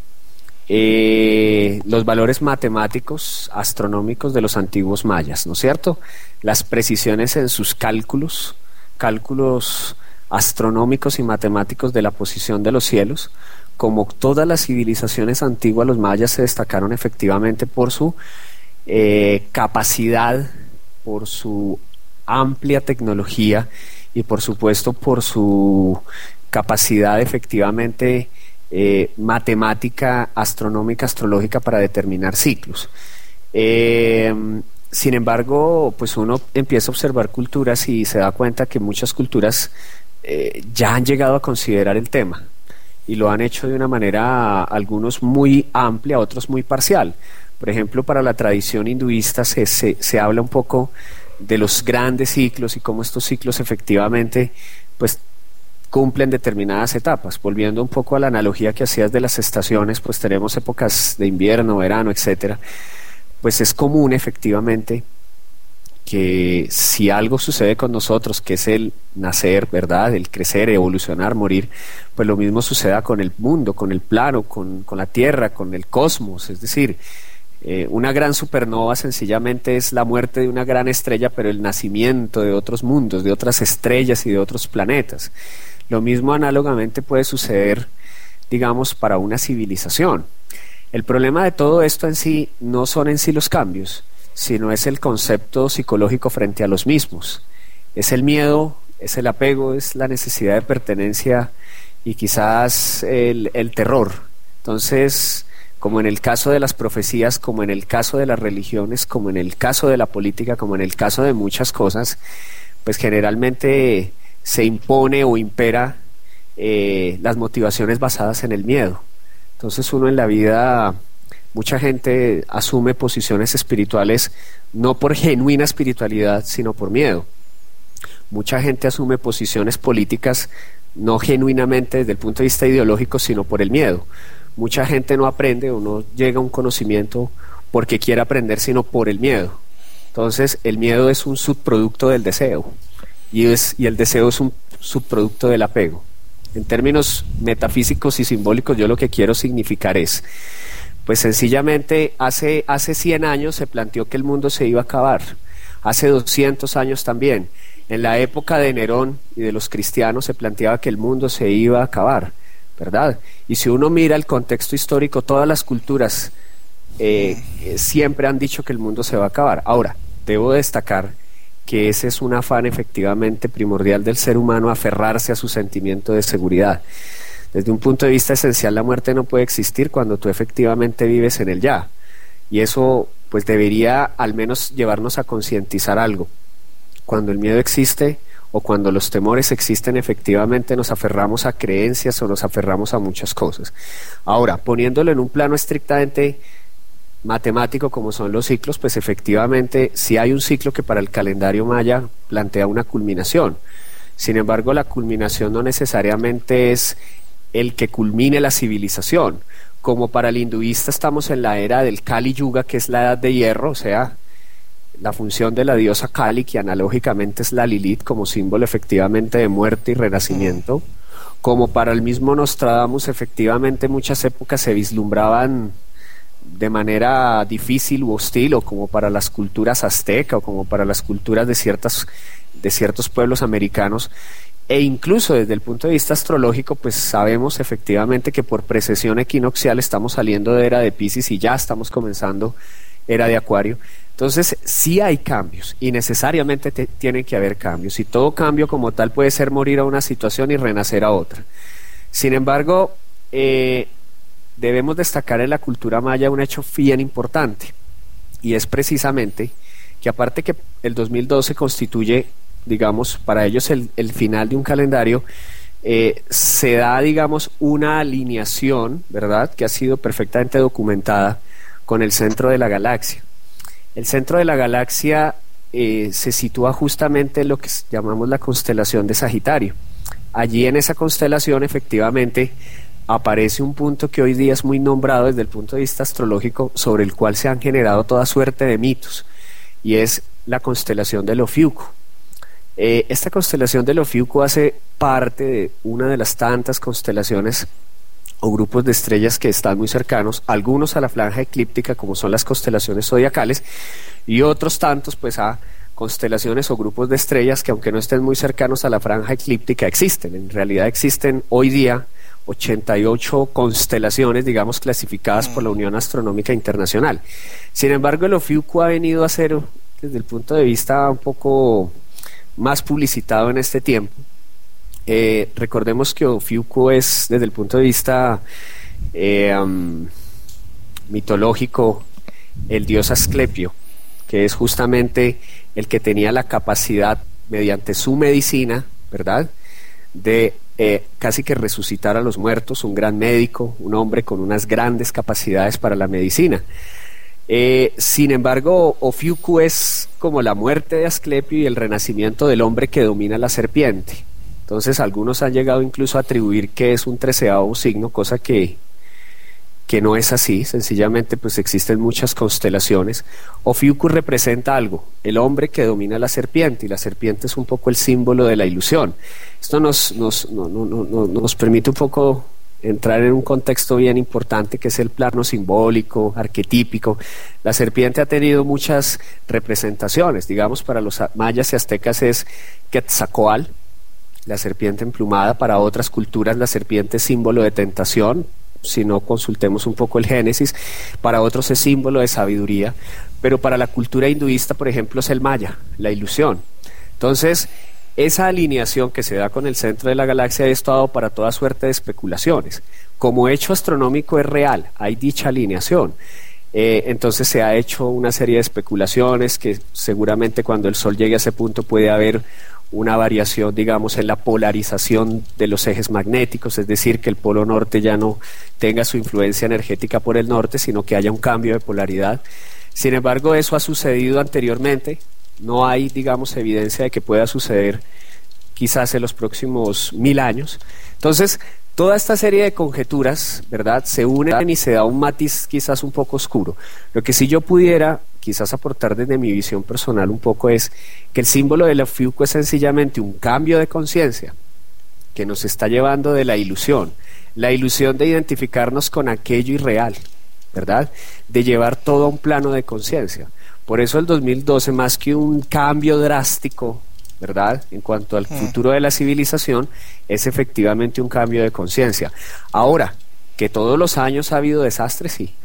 eh, los valores matemáticos, astronómicos de los antiguos mayas, ¿no es cierto? Las precisiones en sus cálculos, cálculos astronómicos y matemáticos de la posición de los cielos, como todas las civilizaciones antiguas, los mayas se destacaron efectivamente por su eh, capacidad, por su amplia tecnología y por supuesto por su capacidad efectivamente eh, matemática, astronómica, astrológica para determinar ciclos. Eh, sin embargo, pues uno empieza a observar culturas y se da cuenta que muchas culturas ya han llegado a considerar el tema y lo han hecho de una manera, algunos muy amplia, otros muy parcial. Por ejemplo, para la tradición hinduista se, se, se habla un poco de los grandes ciclos y cómo estos ciclos efectivamente pues cumplen determinadas etapas. Volviendo un poco a la analogía que hacías de las estaciones, pues tenemos épocas de invierno, verano, etcétera. Pues es común efectivamente que si algo sucede con nosotros, que es el nacer, ¿verdad? El crecer, evolucionar, morir, pues lo mismo suceda con el mundo, con el plano, con, con la Tierra, con el cosmos. Es decir, eh, una gran supernova sencillamente es la muerte de una gran estrella, pero el nacimiento de otros mundos, de otras estrellas y de otros planetas. Lo mismo análogamente puede suceder, digamos, para una civilización. El problema de todo esto en sí no son en sí los cambios, sino es el concepto psicológico frente a los mismos. Es el miedo, es el apego, es la necesidad de pertenencia y quizás el, el terror. Entonces, como en el caso de las profecías, como en el caso de las religiones, como en el caso de la política, como en el caso de muchas cosas, pues generalmente se impone o impera eh, las motivaciones basadas en el miedo. Entonces uno en la vida Mucha gente asume posiciones espirituales no por genuina espiritualidad, sino por miedo. Mucha gente asume posiciones políticas no genuinamente desde el punto de vista ideológico, sino por el miedo. Mucha gente no aprende o no llega a un conocimiento porque quiere aprender, sino por el miedo. Entonces, el miedo es un subproducto del deseo y, el deseo es un subproducto del apego. En términos metafísicos y simbólicos, yo lo que quiero significar es pues sencillamente hace, hace 100 años se planteó que el mundo se iba a acabar, hace 200 años también. En la época de Nerón y de los cristianos se planteaba que el mundo se iba a acabar, ¿verdad? Y si uno mira el contexto histórico, todas las culturas eh, siempre han dicho que el mundo se va a acabar. Ahora, debo destacar que ese es un afán efectivamente primordial del ser humano, aferrarse a su sentimiento de seguridad. Desde un punto de vista esencial, la muerte no puede existir cuando tú efectivamente vives en el ya. Y eso pues debería al menos llevarnos a concientizar algo. Cuando el miedo existe o cuando los temores existen, efectivamente nos aferramos a creencias o nos aferramos a muchas cosas. Ahora, poniéndolo en un plano estrictamente matemático como son los ciclos, pues efectivamente si hay un ciclo que para el calendario maya plantea una culminación. Sin embargo, la culminación no necesariamente es el que culmine la civilización. Como para el hinduista estamos en la era del Kali Yuga, que es la edad de hierro, o sea, la función de la diosa Kali, que analógicamente es la Lilith como símbolo efectivamente de muerte y renacimiento. Como para el mismo Nostradamus, efectivamente muchas épocas se vislumbraban de manera difícil u hostil, o como para las culturas azteca, o como para las culturas de, ciertas, de ciertos pueblos americanos, e incluso desde el punto de vista astrológico, pues sabemos efectivamente que por precesión equinoccial estamos saliendo de era de Pisces y ya estamos comenzando era de Acuario. Entonces, sí hay cambios y necesariamente tienen que haber cambios. Y todo cambio como tal puede ser morir a una situación y renacer a otra. Sin embargo, eh, debemos destacar en la cultura maya un hecho bien importante y es precisamente que aparte que el 2012 constituye digamos, para ellos el, final de un calendario, eh, se da, digamos, una alineación, ¿verdad?, que ha sido perfectamente documentada con el centro de la galaxia. El centro de la galaxia eh, se sitúa justamente en lo que llamamos la constelación de Sagitario. Allí en esa constelación, efectivamente, aparece un punto que hoy día es muy nombrado desde el punto de vista astrológico, sobre el cual se han generado toda suerte de mitos, y es la constelación del Ofiuco. Eh, esta constelación del Ofiuco hace parte de una de las tantas constelaciones o grupos de estrellas que están muy cercanos, algunos a la franja eclíptica como son las constelaciones zodiacales y otros tantos pues a constelaciones o grupos de estrellas que aunque no estén muy cercanos a la franja eclíptica existen. En realidad existen hoy día 88 constelaciones, digamos, clasificadas por la Unión Astronómica Internacional. Sin embargo, el Ofiuco ha venido a ser, desde el punto de vista un poco más publicitado en este tiempo. Eh, recordemos que Ofiuco es, desde el punto de vista eh, mitológico, el dios Asclepio, que es justamente el que tenía la capacidad, mediante su medicina, ¿verdad?, de eh, casi que resucitar a los muertos, un gran médico, un hombre con unas grandes capacidades para la medicina. Eh, sin embargo, Ofiuku es como la muerte de Asclepio y el renacimiento del hombre que domina la serpiente. Entonces algunos han llegado incluso a atribuir que es un treceavo signo, cosa que, que no es así, sencillamente pues existen muchas constelaciones. Ofiuku representa algo, el hombre que domina la serpiente, y la serpiente es un poco el símbolo de la ilusión. Esto nos, nos, nos permite un poco entrar en un contexto bien importante que es el plano simbólico, arquetípico. La serpiente ha tenido muchas representaciones, digamos, para los mayas y aztecas es Quetzalcoatl, la serpiente emplumada, para otras culturas la serpiente es símbolo de tentación, si no consultemos un poco el Génesis, para otros es símbolo de sabiduría, pero para la cultura hinduista, por ejemplo, es el maya, la ilusión. Entonces, esa alineación que se da con el centro de la galaxia ha estado para toda suerte de especulaciones. Como hecho astronómico es real, hay dicha alineación. Eh, entonces se ha hecho una serie de especulaciones que seguramente cuando el Sol llegue a ese punto puede haber una variación, digamos, en la polarización de los ejes magnéticos, es decir, que el polo norte ya no tenga su influencia energética por el norte, sino que haya un cambio de polaridad. Sin embargo, eso ha sucedido anteriormente, no hay, digamos, evidencia de que pueda suceder quizás en los próximos mil años. Entonces, toda esta serie de conjeturas, ¿verdad?, se unen y se da un matiz quizás un poco oscuro. Lo que sí yo pudiera quizás aportar desde mi visión personal un poco es que el símbolo de la FIUCO es sencillamente un cambio de conciencia que nos está llevando de la ilusión, la ilusión de identificarnos con aquello irreal, ¿verdad? De llevar todo a un plano de conciencia. Por eso el 2012, más que un cambio drástico, ¿verdad? En cuanto al mm. futuro de la civilización, es efectivamente un cambio de conciencia. Ahora, que todos los años ha habido desastres, sí.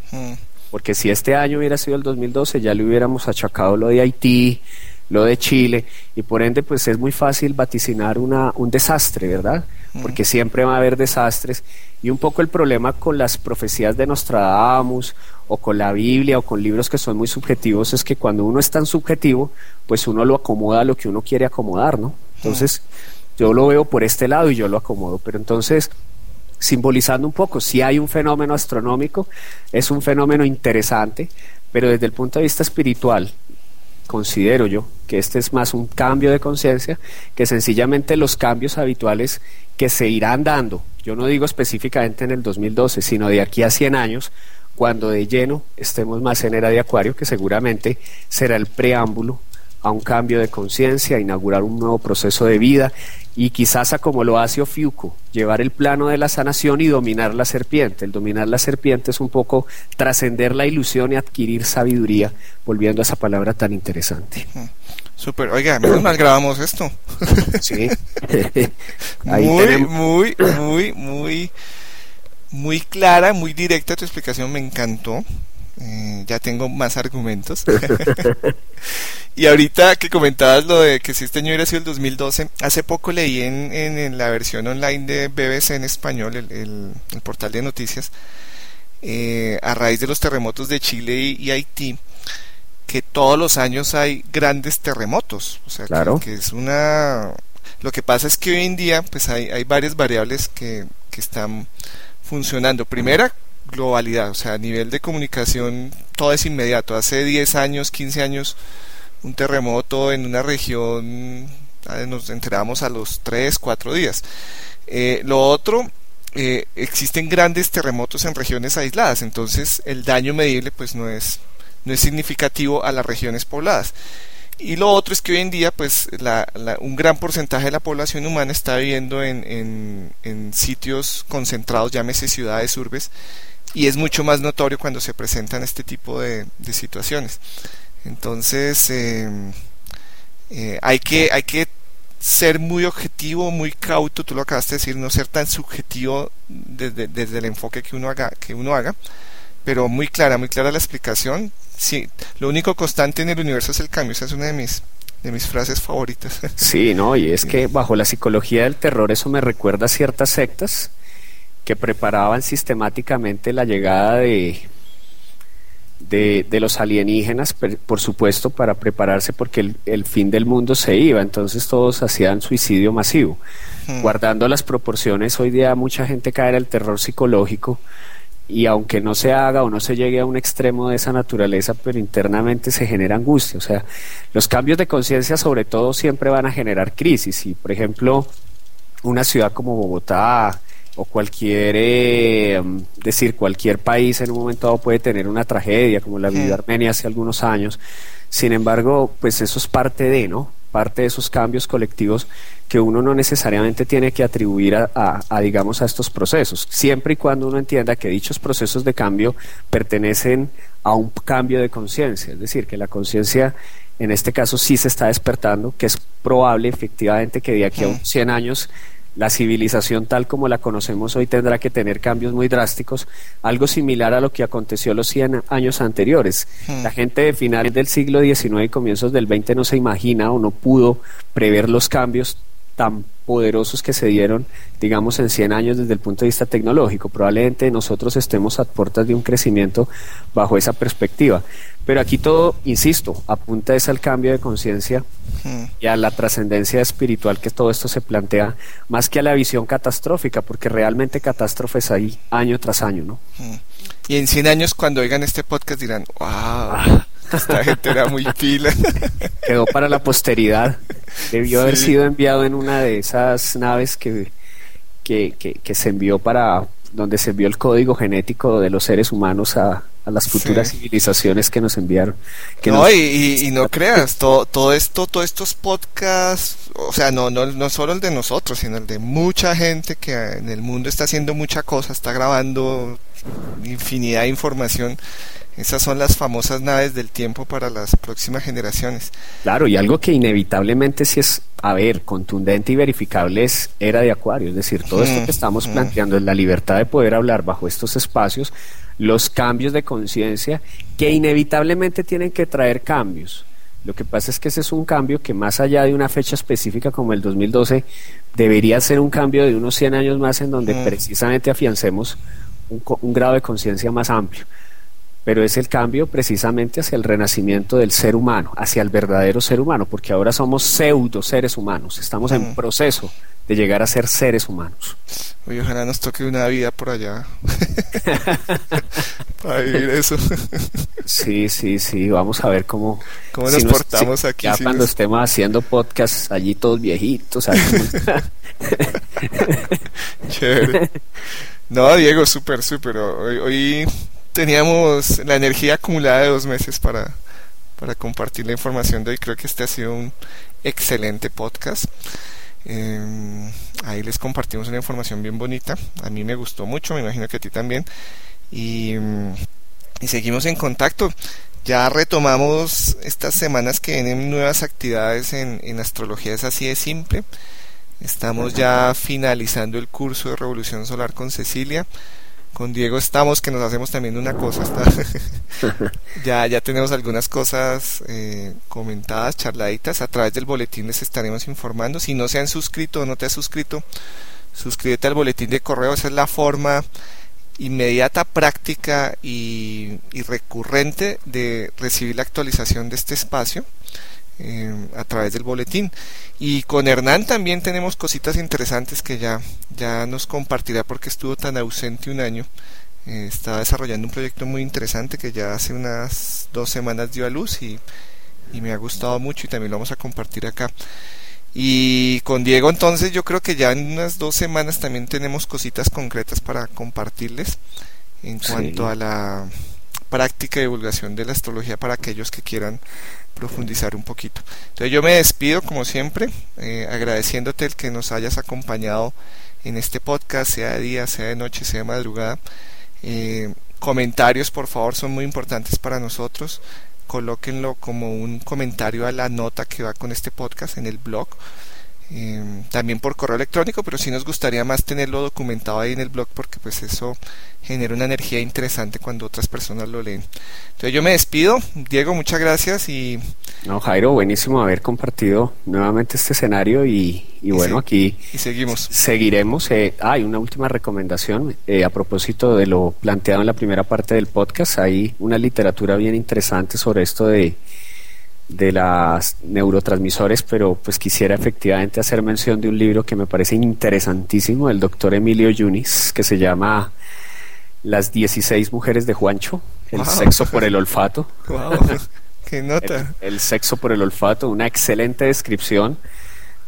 Porque si este año hubiera sido el 2012, ya le hubiéramos achacado lo de Haití, lo de Chile, y por ende, pues es muy fácil vaticinar una, un desastre, ¿verdad? Porque siempre va a haber desastres. Y un poco el problema con las profecías de Nostradamus o con la Biblia o con libros que son muy subjetivos es que cuando uno es tan subjetivo, pues uno lo acomoda a lo que uno quiere acomodar, ¿no? Entonces, yo lo veo por este lado y yo lo acomodo, pero entonces simbolizando un poco, si hay un fenómeno astronómico, es un fenómeno interesante, pero desde el punto de vista espiritual, considero yo que este es más un cambio de conciencia que sencillamente los cambios habituales que se irán dando, yo no digo específicamente en el 2012, sino de aquí a 100 años, cuando de lleno estemos más en era de acuario, que seguramente será el preámbulo a un cambio de conciencia, inaugurar un nuevo proceso de vida y quizás a como lo hace Ofiuco, llevar el plano de la sanación y dominar la serpiente. El dominar la serpiente es un poco trascender la ilusión y adquirir sabiduría, volviendo a esa palabra tan interesante. Súper, oiga, menos mal grabamos esto. [LAUGHS] Sí. [LAUGHS] muy, muy, muy, muy muy clara, muy directa tu explicación, me encantó. Eh, ya tengo más argumentos. [LAUGHS] y ahorita que comentabas lo de que si este año hubiera sido el 2012, hace poco leí en, en, la versión online de BBC en español, el, portal de noticias, eh, a raíz de los terremotos de Chile y, Haití, que todos los años hay grandes terremotos. O sea, claro. que, es una... Lo que pasa es que hoy en día pues hay, hay varias variables que, que están funcionando. Primera, globalidad, o sea, a nivel de comunicación todo es inmediato. Hace 10 años, 15 años, un terremoto en una región ah, nos enteramos a los 3, 4 días. Eh, lo otro, eh, existen grandes terremotos en regiones aisladas, entonces el daño medible pues no es, no es significativo a las regiones pobladas. Y lo otro es que hoy en día, pues, un gran porcentaje de la población humana está viviendo en, sitios concentrados, llámese ciudades, urbes, y es mucho más notorio cuando se presentan este tipo de, situaciones. Entonces, em, eh, hay, que, hay que ser muy objetivo, muy cauto, tú lo acabaste de decir, no ser tan subjetivo desde, desde el enfoque que uno haga, que uno haga pero muy clara, muy clara la explicación. Sí, lo único constante en el universo es el cambio, esa es una de mis de mis frases favoritas. [LAUGHS] Sí, no, y es que bajo la psicología del terror eso me recuerda a ciertas sectas que preparaban sistemáticamente la llegada de, de, de los alienígenas, por supuesto, para prepararse porque el, el, fin del mundo se iba, entonces todos hacían suicidio masivo. Hmm. Guardando las proporciones, hoy día mucha gente cae en el terror psicológico y aunque no se haga o no se llegue a un extremo de esa naturaleza, pero internamente se genera angustia. O sea, los cambios de conciencia sobre todo siempre van a generar crisis. Y, por ejemplo, una ciudad como Bogotá o cualquier, eh, decir, cualquier país en un momento dado puede tener una tragedia, como la vivió Armenia hace algunos años. Sin embargo, pues eso es parte de, ¿no? parte de esos cambios colectivos que uno no necesariamente tiene que atribuir a, digamos, a estos procesos, siempre y cuando uno entienda que dichos procesos de cambio pertenecen a un cambio de conciencia, es decir, que la conciencia en este caso sí se está despertando, que es probable efectivamente que de aquí a unos 100 años la civilización tal como la conocemos hoy tendrá que tener cambios muy drásticos, algo similar a lo que aconteció los 100 años anteriores. Hmm. La gente de finales del siglo XIX y comienzos del XX no se imagina o no pudo prever los cambios tan poderosos que se dieron, digamos, en 100 años desde el punto de vista tecnológico. Probablemente nosotros estemos a puertas de un crecimiento bajo esa perspectiva. Pero aquí todo, insisto, apunta es al cambio de conciencia y a la trascendencia espiritual que todo esto se plantea, más que a la visión catastrófica, porque realmente catástrofes hay año tras año, ¿no? Y en 100 años, cuando oigan este podcast, dirán, wow. Ah. Esta gente era muy [LAUGHS] pila. Quedó para la posteridad. Debió haber sido enviado en una de esas naves que, que, que, se envió para donde se envió el código genético de los seres humanos a, a las futuras civilizaciones que nos enviaron. Que no, y, y, no creas, todo, todo esto, todos estos podcasts, o sea, no, no, no solo el de nosotros, sino el de mucha gente que en el mundo está haciendo mucha cosa, está grabando infinidad de información esas son las famosas naves del tiempo para las próximas generaciones. Claro, y algo que inevitablemente si es, a ver, contundente y verificable es era de Acuario, es decir, todo esto que estamos planteando es la libertad de poder hablar bajo estos espacios, los cambios de conciencia que inevitablemente tienen que traer cambios. Lo que pasa es que ese es un cambio que más allá de una fecha específica como el 2012, debería ser un cambio de unos 100 años más en donde precisamente afiancemos un, un grado de conciencia más amplio pero es el cambio precisamente hacia el renacimiento del ser humano, hacia el verdadero ser humano, porque ahora somos pseudo seres humanos, estamos en mm. proceso de llegar a ser seres humanos. Oye, ojalá nos toque una vida por allá [LAUGHS] para vivir eso. sí, sí, sí, vamos a ver cómo, ¿Cómo nos portamos aquí. Ya cuando estemos haciendo podcast allí todos viejitos. [LAUGHS] Chévere. [LAUGHS] No, Diego, súper, súper. Hoy, hoy teníamos la energía acumulada de dos meses para, para compartir la información de hoy. Creo que este ha sido un excelente podcast. Em, ahí les compartimos una información bien bonita. A mí me gustó mucho, me imagino que a ti también. Y, y seguimos en contacto. Ya retomamos estas semanas que vienen nuevas actividades en, en astrología, es así de simple. Estamos ya finalizando el curso de Revolución Solar con Cecilia con Diego estamos que nos hacemos también una cosa. [LAUGHS] ya, ya tenemos algunas cosas eh, comentadas, charladitas. A través del boletín les estaremos informando. Si no se han suscrito o no te has suscrito, suscríbete al boletín de correo. Esa es la forma inmediata, práctica y, y recurrente de recibir la actualización de este espacio. Eh, a través del boletín. Y con Hernán también tenemos cositas interesantes que ya, ya nos compartirá porque estuvo tan ausente un año. Eh, estaba desarrollando un proyecto muy interesante que ya hace unas dos semanas dio a luz y, y me ha gustado mucho y también lo vamos a compartir acá. Y con Diego entonces yo creo que ya en unas dos semanas también tenemos cositas concretas para compartirles en cuanto a la práctica y divulgación de la astrología para aquellos que quieran profundizar un poquito. Entonces yo me despido como siempre, eh, agradeciéndote el que nos hayas acompañado en este podcast, sea de día, sea de noche, sea de madrugada. Eh, comentarios, por favor, son muy importantes para nosotros. Colóquenlo como un comentario a la nota que va con este podcast en el blog. Em, también por correo electrónico, pero sí nos gustaría más tenerlo documentado ahí en el blog porque pues eso genera una energía interesante cuando otras personas lo leen. Entonces yo me despido, Diego, muchas gracias y... No, Jairo, buenísimo haber compartido nuevamente este escenario y, bueno, aquí... Y seguimos. Seguiremos. Eh, hay una última recomendación eh, a propósito de lo planteado en la primera parte del podcast. Hay una literatura bien interesante sobre esto de de las neurotransmisores, pero pues quisiera efectivamente hacer mención de un libro que me parece interesantísimo, del doctor Emilio Yunis, que se llama Las 16 mujeres de Juancho, el sexo por el olfato. ¡Qué [LAUGHS] nota! el sexo por el olfato, una excelente descripción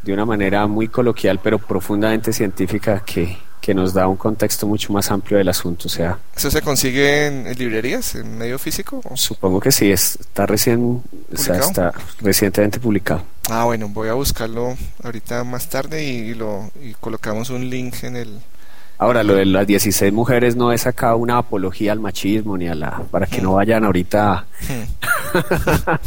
de una manera muy coloquial pero profundamente científica que, que nos da un contexto mucho más amplio del asunto. O sea, ¿Eso se consigue en, librerías, en medio físico? Supongo que sí, está recién, está recientemente publicado. Ah, bueno, voy a buscarlo ahorita más tarde y, lo y colocamos un link en el. Ahora, lo de las 16 mujeres no es acá una apología al machismo ni a la. para que no vayan ahorita. [LAUGHS]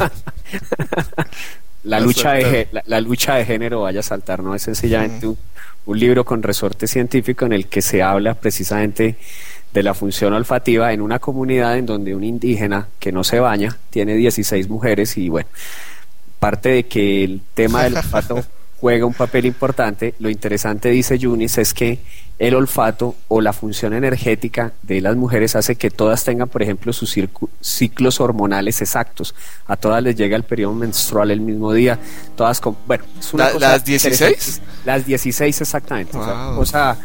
la, lucha de, la, lucha de género vaya a saltar, no es sencillamente un un libro con resorte científico en el que se habla precisamente de la función olfativa en una comunidad en donde un indígena que no se baña tiene 16 mujeres y bueno, parte de que el tema del olfato [LAUGHS] juega un papel importante. Lo interesante, dice Yunis, es que el olfato o la función energética de las mujeres hace que todas tengan, por ejemplo, sus ciclos hormonales exactos. A todas les llega el periodo menstrual el mismo día. Todas con. Bueno, es una ¿Las 16? Las 16 exactamente. O sea, o sea,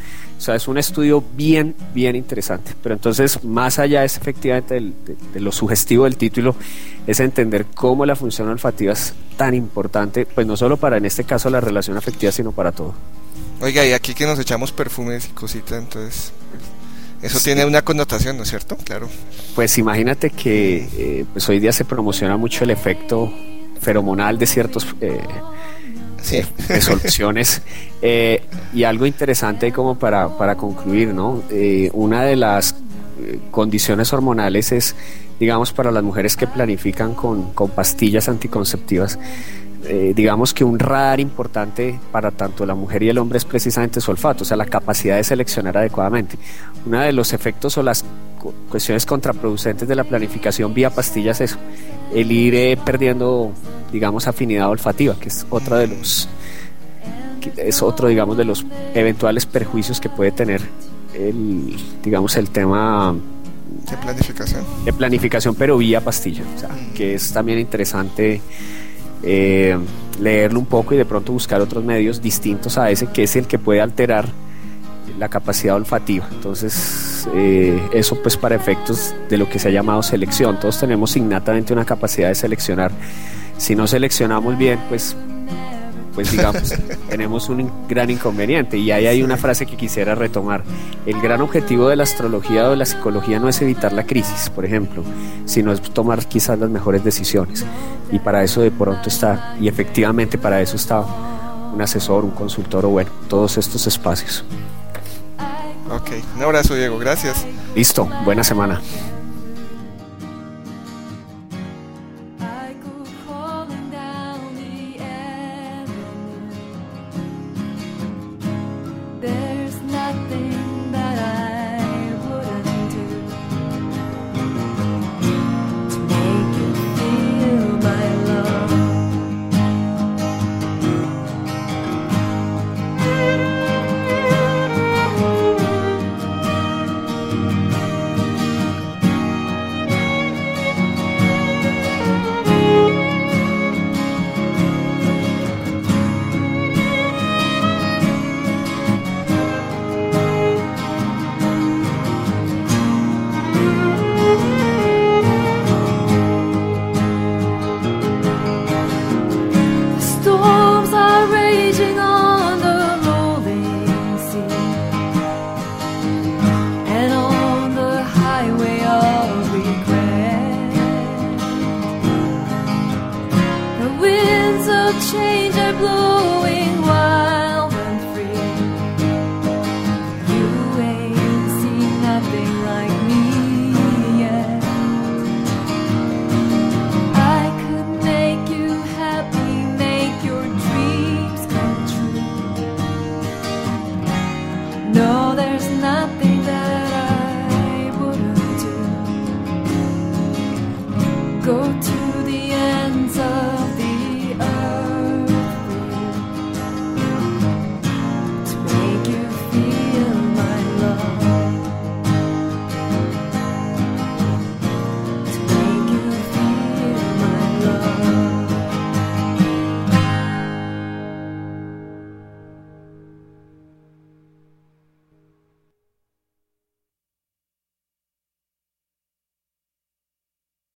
es un estudio bien, bien interesante. Pero entonces, más allá es efectivamente de, lo sugestivo del título, es entender cómo la función olfativa es tan importante, pues no solo para en este caso la relación afectiva, sino para todo. Oiga, y aquí que nos echamos perfumes y cositas, entonces eso tiene una connotación, ¿no es cierto? Claro. Pues imagínate que eh, pues hoy día se promociona mucho el efecto feromonal de ciertos eh, sí. soluciones. [LAUGHS] Eh, y algo interesante como para, para concluir, ¿no? Eh, una de las eh, condiciones hormonales es, digamos, para las mujeres que planifican con, con pastillas anticonceptivas, digamos que un radar importante para tanto la mujer y el hombre es precisamente su olfato, o sea, la capacidad de seleccionar adecuadamente. Uno de los efectos o las cuestiones contraproducentes de la planificación vía pastillas es el ir perdiendo digamos, afinidad olfativa, que es otra de los es otro, digamos, de los eventuales perjuicios que puede tener el, digamos, el tema de planificación. De planificación, pero vía pastilla, o sea, mm. que es también interesante eh, leerlo un poco y de pronto buscar otros medios distintos a ese, que es el que puede alterar la capacidad olfativa. Entonces, eh, eso pues para efectos de lo que se ha llamado selección. Todos tenemos innatamente una capacidad de seleccionar si no seleccionamos bien, pues, pues digamos, [LAUGHS] tenemos un gran inconveniente. Y ahí hay una frase que quisiera retomar. El gran objetivo de la astrología o de la psicología no es evitar la crisis, por ejemplo, sino es tomar quizás las mejores decisiones. Y para eso de pronto está, y efectivamente para eso está un asesor, un consultor o bueno, todos estos espacios. Ok, un abrazo Diego, gracias. Listo, buena semana.